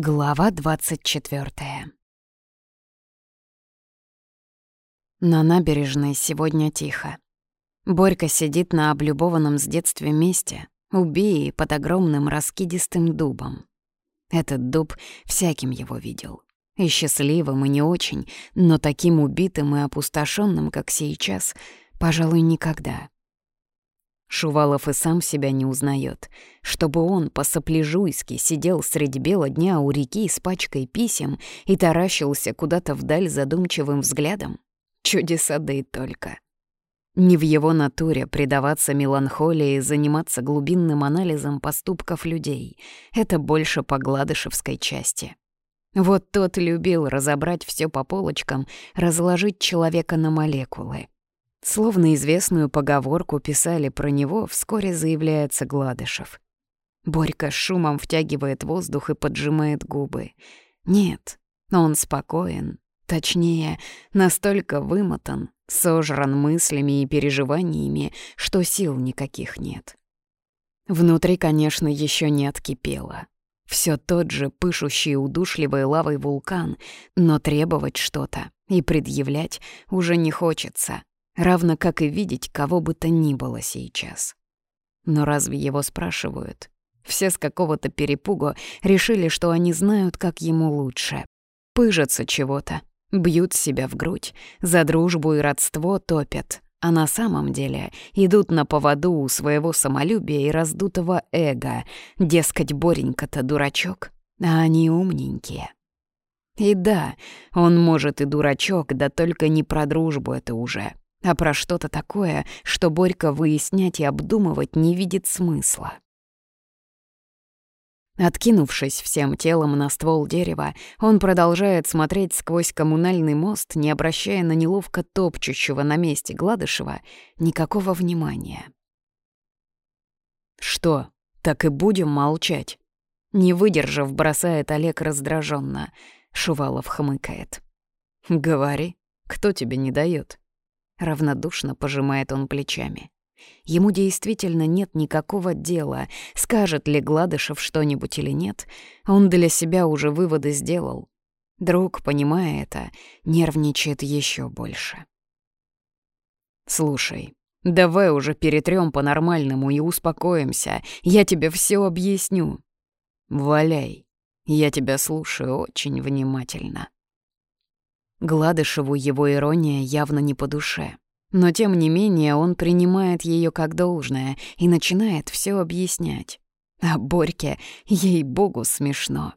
Глава 24 На набережной сегодня тихо. Борька сидит на облюбованном с детства месте, у Бии под огромным раскидистым дубом. Этот дуб всяким его видел. И счастливым, и не очень, но таким убитым и опустошенным, как сейчас, пожалуй, никогда. Шувалов и сам себя не узнает, чтобы он по-сопляжуйски сидел средь бела дня у реки с пачкой писем и таращился куда-то вдаль задумчивым взглядом. Чудеса да и только. Не в его натуре предаваться меланхолии и заниматься глубинным анализом поступков людей. Это больше по гладышевской части. Вот тот любил разобрать все по полочкам, разложить человека на молекулы. Словно известную поговорку писали про него, вскоре заявляется Гладышев. Борька шумом втягивает воздух и поджимает губы. Нет, он спокоен. Точнее, настолько вымотан, сожран мыслями и переживаниями, что сил никаких нет. Внутри, конечно, еще не откипело. Все тот же пышущий удушливой лавой вулкан, но требовать что-то и предъявлять уже не хочется равно как и видеть кого бы то ни было сейчас. Но разве его спрашивают? Все с какого-то перепугу решили, что они знают, как ему лучше. Пыжатся чего-то, бьют себя в грудь, за дружбу и родство топят, а на самом деле идут на поводу у своего самолюбия и раздутого эго, дескать, Боренька-то дурачок, а они умненькие. И да, он может и дурачок, да только не про дружбу это уже, а про что-то такое, что Борька выяснять и обдумывать не видит смысла. Откинувшись всем телом на ствол дерева, он продолжает смотреть сквозь коммунальный мост, не обращая на неловко топчущего на месте Гладышева никакого внимания. «Что, так и будем молчать?» Не выдержав, бросает Олег раздраженно. Шувалов хмыкает. «Говори, кто тебе не дает? Равнодушно пожимает он плечами. Ему действительно нет никакого дела, скажет ли Гладышев что-нибудь или нет. Он для себя уже выводы сделал. Друг, понимая это, нервничает еще больше. «Слушай, давай уже перетрем по-нормальному и успокоимся. Я тебе все объясню. Валяй, я тебя слушаю очень внимательно». Гладышеву его ирония явно не по душе. Но тем не менее он принимает ее как должное и начинает все объяснять. А Борьке, ей-богу, смешно.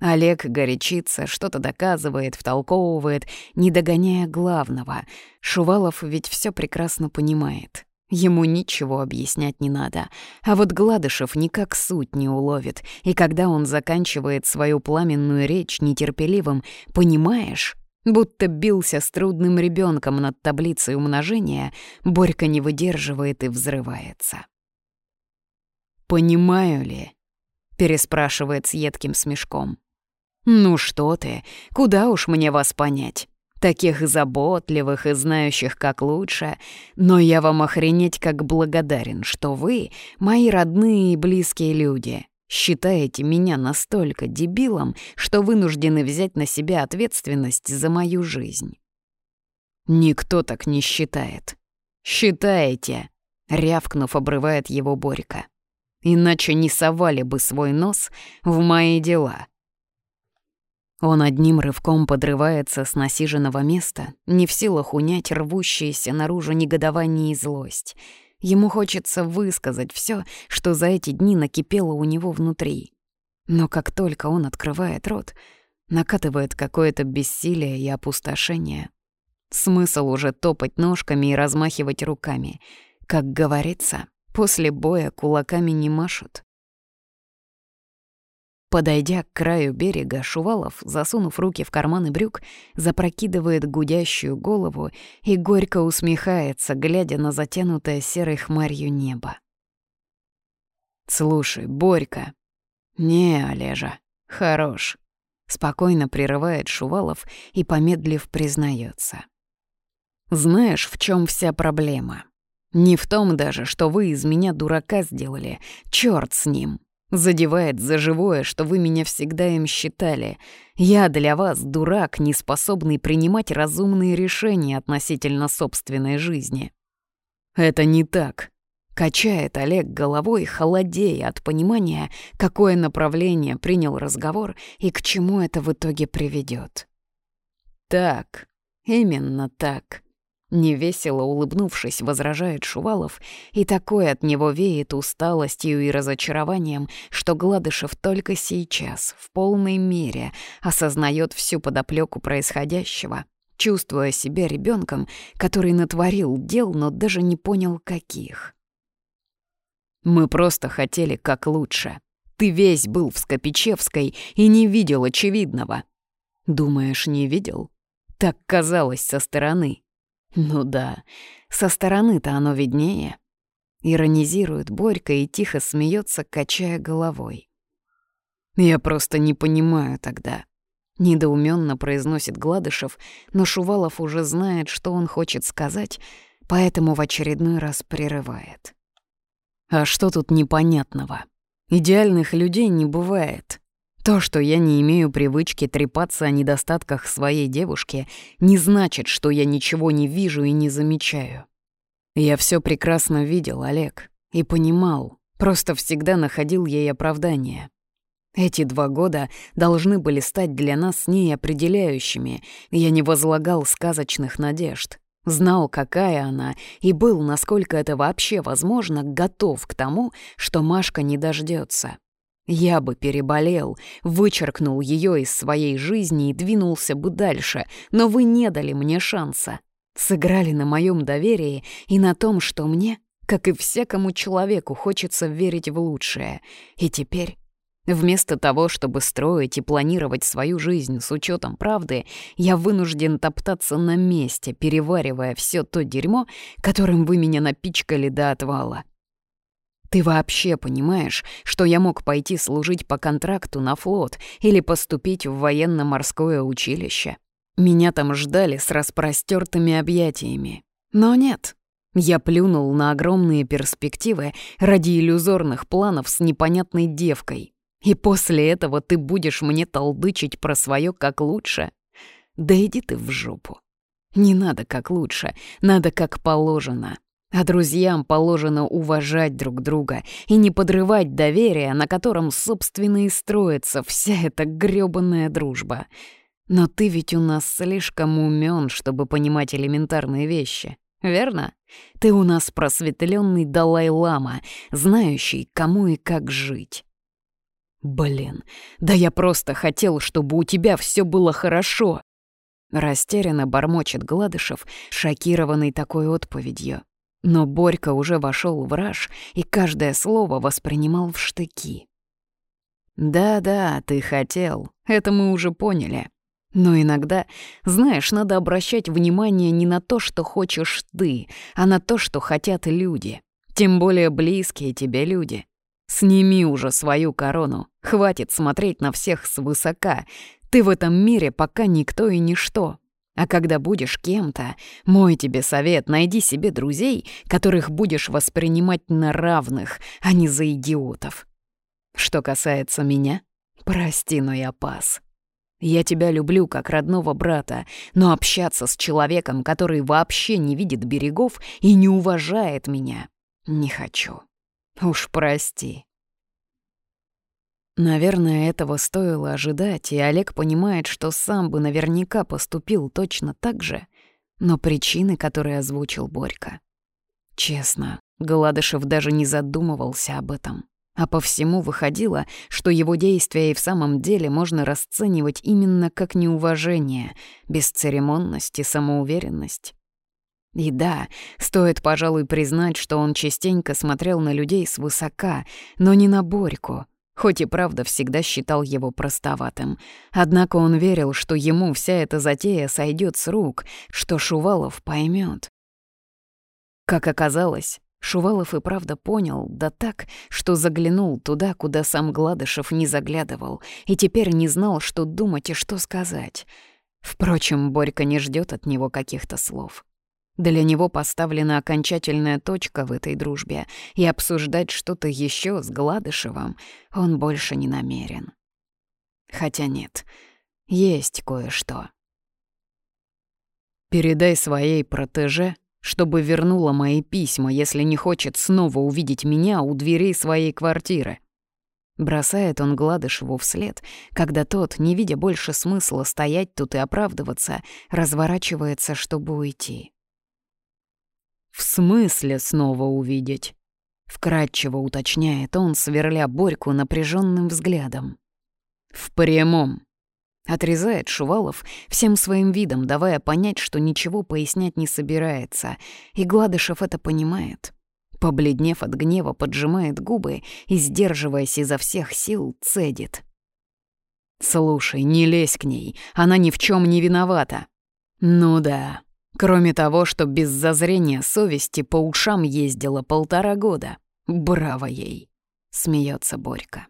Олег горячится, что-то доказывает, втолковывает, не догоняя главного. Шувалов ведь все прекрасно понимает. Ему ничего объяснять не надо. А вот Гладышев никак суть не уловит. И когда он заканчивает свою пламенную речь нетерпеливым «понимаешь», Будто бился с трудным ребенком над таблицей умножения, Борька не выдерживает и взрывается. «Понимаю ли?» — переспрашивает с едким смешком. «Ну что ты, куда уж мне вас понять? Таких заботливых и знающих как лучше, но я вам охренеть как благодарен, что вы — мои родные и близкие люди, Считаете меня настолько дебилом, что вынуждены взять на себя ответственность за мою жизнь. Никто так не считает. Считаете, рявкнув, обрывает его Борька. Иначе не совали бы свой нос в мои дела. Он одним рывком подрывается с насиженного места, не в силах унять рвущиеся наружу негодование и злость — Ему хочется высказать все, что за эти дни накипело у него внутри. Но как только он открывает рот, накатывает какое-то бессилие и опустошение. Смысл уже топать ножками и размахивать руками. Как говорится, после боя кулаками не машут. Подойдя к краю берега, Шувалов, засунув руки в карманы брюк, запрокидывает гудящую голову и горько усмехается, глядя на затянутое серой хмарью небо. «Слушай, Борька...» «Не, Олежа, хорош», — спокойно прерывает Шувалов и, помедлив, признается. «Знаешь, в чем вся проблема? Не в том даже, что вы из меня дурака сделали, черт с ним. Задевает за живое, что вы меня всегда им считали. Я для вас дурак, не способный принимать разумные решения относительно собственной жизни. Это не так. Качает Олег головой, холодея от понимания, какое направление принял разговор и к чему это в итоге приведет. Так, именно так. Невесело улыбнувшись, возражает Шувалов, и такое от него веет усталостью и разочарованием, что Гладышев только сейчас, в полной мере, осознает всю подоплеку происходящего, чувствуя себя ребенком, который натворил дел, но даже не понял, каких. «Мы просто хотели как лучше. Ты весь был в Скопичевской и не видел очевидного». «Думаешь, не видел?» Так казалось со стороны. Ну да, со стороны-то оно виднее. Иронизирует Борька и тихо смеется, качая головой. Я просто не понимаю тогда. Недоуменно произносит Гладышев, но Шувалов уже знает, что он хочет сказать, поэтому в очередной раз прерывает. А что тут непонятного? Идеальных людей не бывает. То, что я не имею привычки трепаться о недостатках своей девушки, не значит, что я ничего не вижу и не замечаю. Я все прекрасно видел, Олег, и понимал, просто всегда находил ей оправдание. Эти два года должны были стать для нас с ней определяющими, я не возлагал сказочных надежд. Знал, какая она, и был, насколько это вообще возможно, готов к тому, что Машка не дождется. Я бы переболел, вычеркнул ее из своей жизни и двинулся бы дальше, но вы не дали мне шанса. Сыграли на моем доверии и на том, что мне, как и всякому человеку, хочется верить в лучшее. И теперь, вместо того, чтобы строить и планировать свою жизнь с учетом правды, я вынужден топтаться на месте, переваривая все то дерьмо, которым вы меня напичкали до отвала. Ты вообще понимаешь, что я мог пойти служить по контракту на флот или поступить в военно-морское училище? Меня там ждали с распростертыми объятиями. Но нет. Я плюнул на огромные перспективы ради иллюзорных планов с непонятной девкой. И после этого ты будешь мне толдычить про свое как лучше? Да иди ты в жопу. Не надо как лучше, надо как положено. А друзьям положено уважать друг друга и не подрывать доверие, на котором, собственно, и строится вся эта грёбаная дружба. Но ты ведь у нас слишком умен, чтобы понимать элементарные вещи, верно? Ты у нас просветленный Далай-лама, знающий, кому и как жить. Блин, да я просто хотел, чтобы у тебя все было хорошо. Растерянно бормочет Гладышев, шокированный такой отповедью. Но Борька уже вошел в раж и каждое слово воспринимал в штыки. «Да-да, ты хотел, это мы уже поняли. Но иногда, знаешь, надо обращать внимание не на то, что хочешь ты, а на то, что хотят люди. Тем более близкие тебе люди. Сними уже свою корону, хватит смотреть на всех свысока. Ты в этом мире пока никто и ничто. А когда будешь кем-то, мой тебе совет, найди себе друзей, которых будешь воспринимать на равных, а не за идиотов. Что касается меня, прости, но я пас. Я тебя люблю как родного брата, но общаться с человеком, который вообще не видит берегов и не уважает меня, не хочу. Уж прости. Наверное, этого стоило ожидать, и Олег понимает, что сам бы наверняка поступил точно так же, но причины, которые озвучил Борька. Честно, Гладышев даже не задумывался об этом. А по всему выходило, что его действия и в самом деле можно расценивать именно как неуважение, бесцеремонность и самоуверенность. И да, стоит, пожалуй, признать, что он частенько смотрел на людей свысока, но не на Борьку — хоть и правда всегда считал его простоватым. Однако он верил, что ему вся эта затея сойдет с рук, что Шувалов поймет. Как оказалось, Шувалов и правда понял, да так, что заглянул туда, куда сам Гладышев не заглядывал, и теперь не знал, что думать и что сказать. Впрочем, Борька не ждет от него каких-то слов. Для него поставлена окончательная точка в этой дружбе, и обсуждать что-то еще с Гладышевым он больше не намерен. Хотя нет, есть кое-что. «Передай своей протеже, чтобы вернула мои письма, если не хочет снова увидеть меня у дверей своей квартиры», Бросает он Гладышеву вслед, когда тот, не видя больше смысла стоять тут и оправдываться, разворачивается, чтобы уйти. «В смысле снова увидеть?» — вкратчиво уточняет он, сверля Борьку напряженным взглядом. «В прямом», — отрезает Шувалов, всем своим видом давая понять, что ничего пояснять не собирается, и Гладышев это понимает. Побледнев от гнева, поджимает губы и, сдерживаясь изо всех сил, цедит. «Слушай, не лезь к ней, она ни в чем не виновата». «Ну да, Кроме того, что без зазрения совести по ушам ездила полтора года. Браво ей!» — смеется Борька.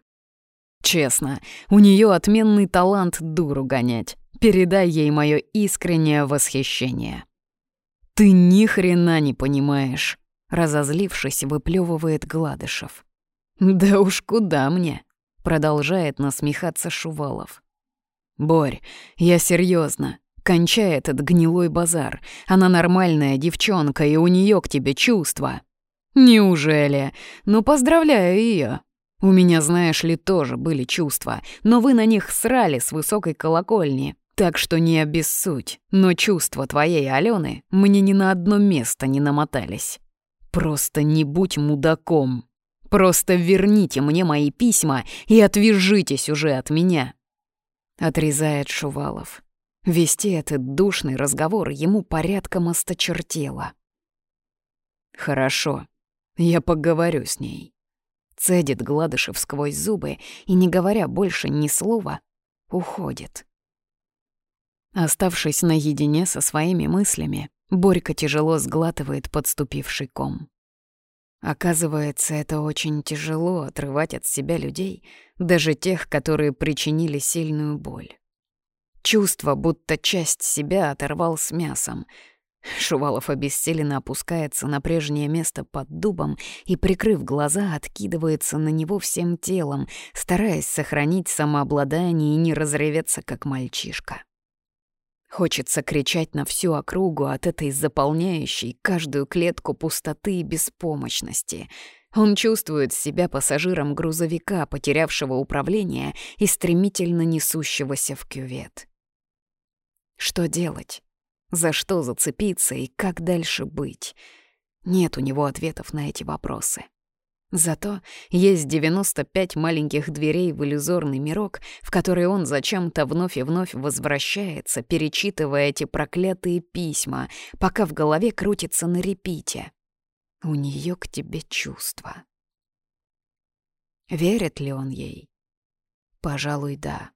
«Честно, у нее отменный талант дуру гонять. Передай ей мое искреннее восхищение». «Ты ни хрена не понимаешь», — разозлившись, выплевывает Гладышев. «Да уж куда мне?» — продолжает насмехаться Шувалов. «Борь, я серьезно. Кончай этот гнилой базар. Она нормальная девчонка, и у нее к тебе чувства. Неужели? Ну, поздравляю ее. У меня, знаешь ли, тоже были чувства, но вы на них срали с высокой колокольни. Так что не обессудь, но чувства твоей Алены мне ни на одно место не намотались. Просто не будь мудаком. Просто верните мне мои письма и отвяжитесь уже от меня. Отрезает Шувалов. Вести этот душный разговор ему порядком осточертело. «Хорошо, я поговорю с ней», — цедит Гладышев сквозь зубы и, не говоря больше ни слова, уходит. Оставшись наедине со своими мыслями, Борька тяжело сглатывает подступивший ком. Оказывается, это очень тяжело отрывать от себя людей, даже тех, которые причинили сильную боль. Чувство, будто часть себя оторвал с мясом. Шувалов обессиленно опускается на прежнее место под дубом и, прикрыв глаза, откидывается на него всем телом, стараясь сохранить самообладание и не разреветься, как мальчишка. Хочется кричать на всю округу от этой заполняющей каждую клетку пустоты и беспомощности. Он чувствует себя пассажиром грузовика, потерявшего управление и стремительно несущегося в кювет. Что делать? За что зацепиться и как дальше быть? Нет у него ответов на эти вопросы. Зато есть 95 маленьких дверей в иллюзорный мирок, в который он зачем-то вновь и вновь возвращается, перечитывая эти проклятые письма, пока в голове крутится на репите. У нее к тебе чувства. Верит ли он ей? Пожалуй, да.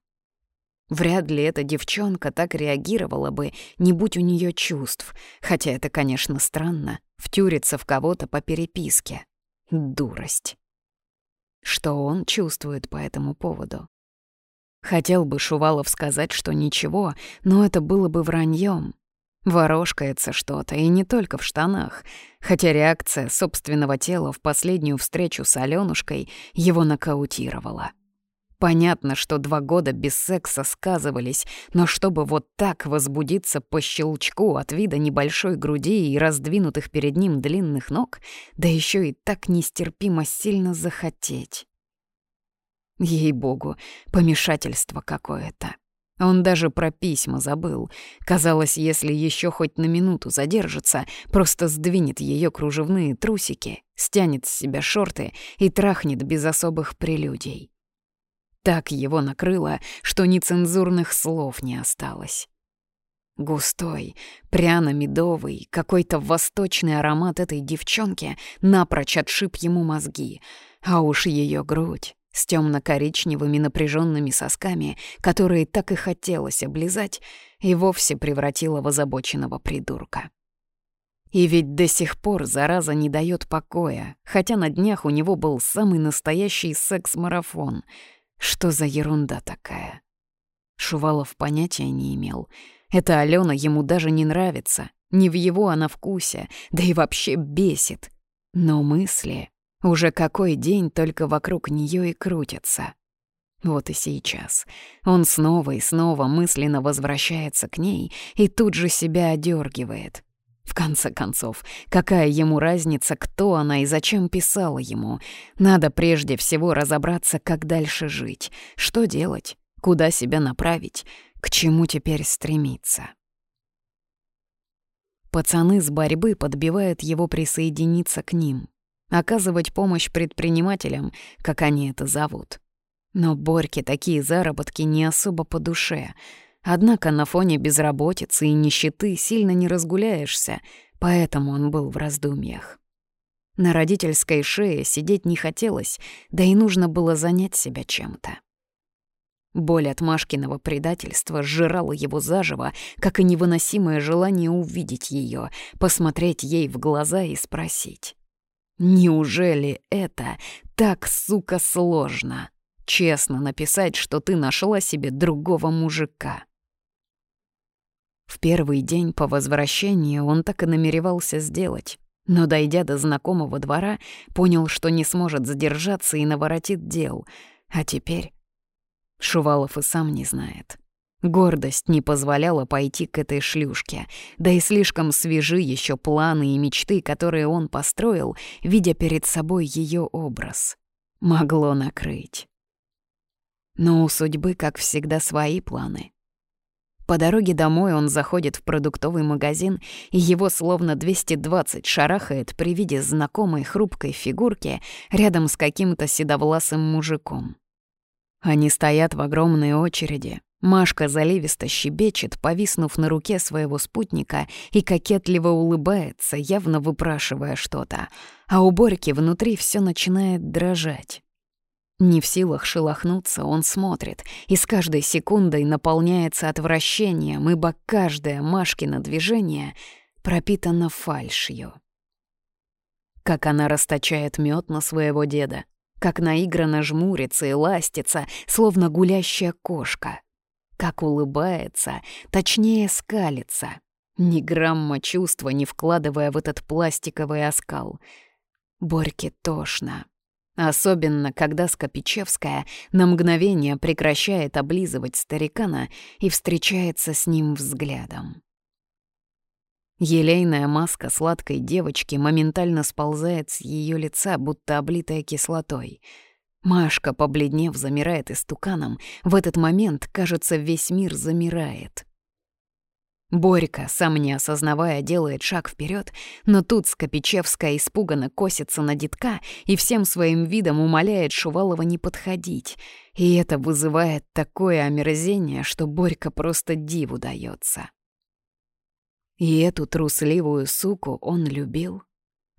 Вряд ли эта девчонка так реагировала бы, не будь у нее чувств, хотя это, конечно, странно, втюриться в кого-то по переписке. Дурость. Что он чувствует по этому поводу? Хотел бы Шувалов сказать, что ничего, но это было бы враньем. Ворожкается что-то, и не только в штанах, хотя реакция собственного тела в последнюю встречу с Алёнушкой его нокаутировала. Понятно, что два года без секса сказывались, но чтобы вот так возбудиться по щелчку от вида небольшой груди и раздвинутых перед ним длинных ног, да еще и так нестерпимо сильно захотеть. Ей-богу, помешательство какое-то. Он даже про письма забыл. Казалось, если еще хоть на минуту задержится, просто сдвинет ее кружевные трусики, стянет с себя шорты и трахнет без особых прелюдий. Так его накрыло, что нецензурных слов не осталось. Густой, пряно-медовый, какой-то восточный аромат этой девчонки напрочь отшиб ему мозги, а уж ее грудь с темно-коричневыми напряженными сосками, которые так и хотелось облизать, и вовсе превратила в озабоченного придурка. И ведь до сих пор зараза не дает покоя, хотя на днях у него был самый настоящий секс-марафон — что за ерунда такая? Шувалов понятия не имел. Эта Алена ему даже не нравится. Не в его, а на вкусе, да и вообще бесит. Но мысли уже какой день только вокруг нее и крутятся. Вот и сейчас. Он снова и снова мысленно возвращается к ней и тут же себя одергивает. В конце концов, какая ему разница, кто она и зачем писала ему? Надо прежде всего разобраться, как дальше жить, что делать, куда себя направить, к чему теперь стремиться. Пацаны с борьбы подбивают его присоединиться к ним, оказывать помощь предпринимателям, как они это зовут. Но Борьке такие заработки не особо по душе. Однако на фоне безработицы и нищеты сильно не разгуляешься, поэтому он был в раздумьях. На родительской шее сидеть не хотелось, да и нужно было занять себя чем-то. Боль от Машкиного предательства сжирала его заживо, как и невыносимое желание увидеть ее, посмотреть ей в глаза и спросить. «Неужели это так, сука, сложно?» честно написать, что ты нашла себе другого мужика. В первый день по возвращении он так и намеревался сделать, но, дойдя до знакомого двора, понял, что не сможет задержаться и наворотит дел. А теперь... Шувалов и сам не знает. Гордость не позволяла пойти к этой шлюшке, да и слишком свежи еще планы и мечты, которые он построил, видя перед собой ее образ. Могло накрыть. Но у судьбы, как всегда, свои планы. По дороге домой он заходит в продуктовый магазин, и его словно 220 шарахает при виде знакомой хрупкой фигурки рядом с каким-то седовласым мужиком. Они стоят в огромной очереди. Машка заливисто щебечет, повиснув на руке своего спутника, и кокетливо улыбается, явно выпрашивая что-то. А у Борьки внутри все начинает дрожать. Не в силах шелохнуться, он смотрит, и с каждой секундой наполняется отвращением, ибо каждое Машкино движение пропитано фальшью. Как она расточает мед на своего деда, как наигранно жмурится и ластится, словно гулящая кошка, как улыбается, точнее скалится, ни грамма чувства не вкладывая в этот пластиковый оскал. Борьке тошно. Особенно, когда Скопичевская на мгновение прекращает облизывать старикана и встречается с ним взглядом. Елейная маска сладкой девочки моментально сползает с ее лица, будто облитая кислотой. Машка, побледнев, замирает истуканом. В этот момент, кажется, весь мир замирает — Борька, сам не осознавая, делает шаг вперед, но тут Скопичевская испуганно косится на детка и всем своим видом умоляет Шувалова не подходить. И это вызывает такое омерзение, что Борька просто диву дается. И эту трусливую суку он любил.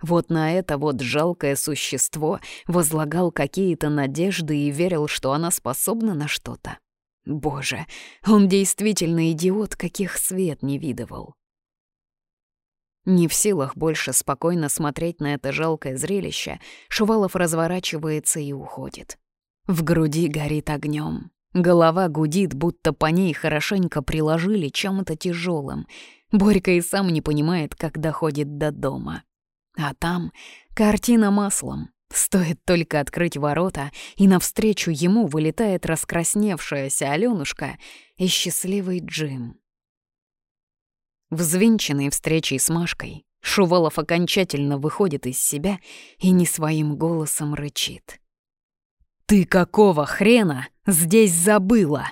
Вот на это вот жалкое существо возлагал какие-то надежды и верил, что она способна на что-то. Боже, он действительно идиот, каких свет не видывал. Не в силах больше спокойно смотреть на это жалкое зрелище, Шувалов разворачивается и уходит. В груди горит огнем. Голова гудит, будто по ней хорошенько приложили чем-то тяжелым. Борька и сам не понимает, как доходит до дома. А там картина маслом. Стоит только открыть ворота, и навстречу ему вылетает раскрасневшаяся Алёнушка и счастливый Джим. Взвинченный встречей с Машкой, Шувалов окончательно выходит из себя и не своим голосом рычит. «Ты какого хрена здесь забыла?»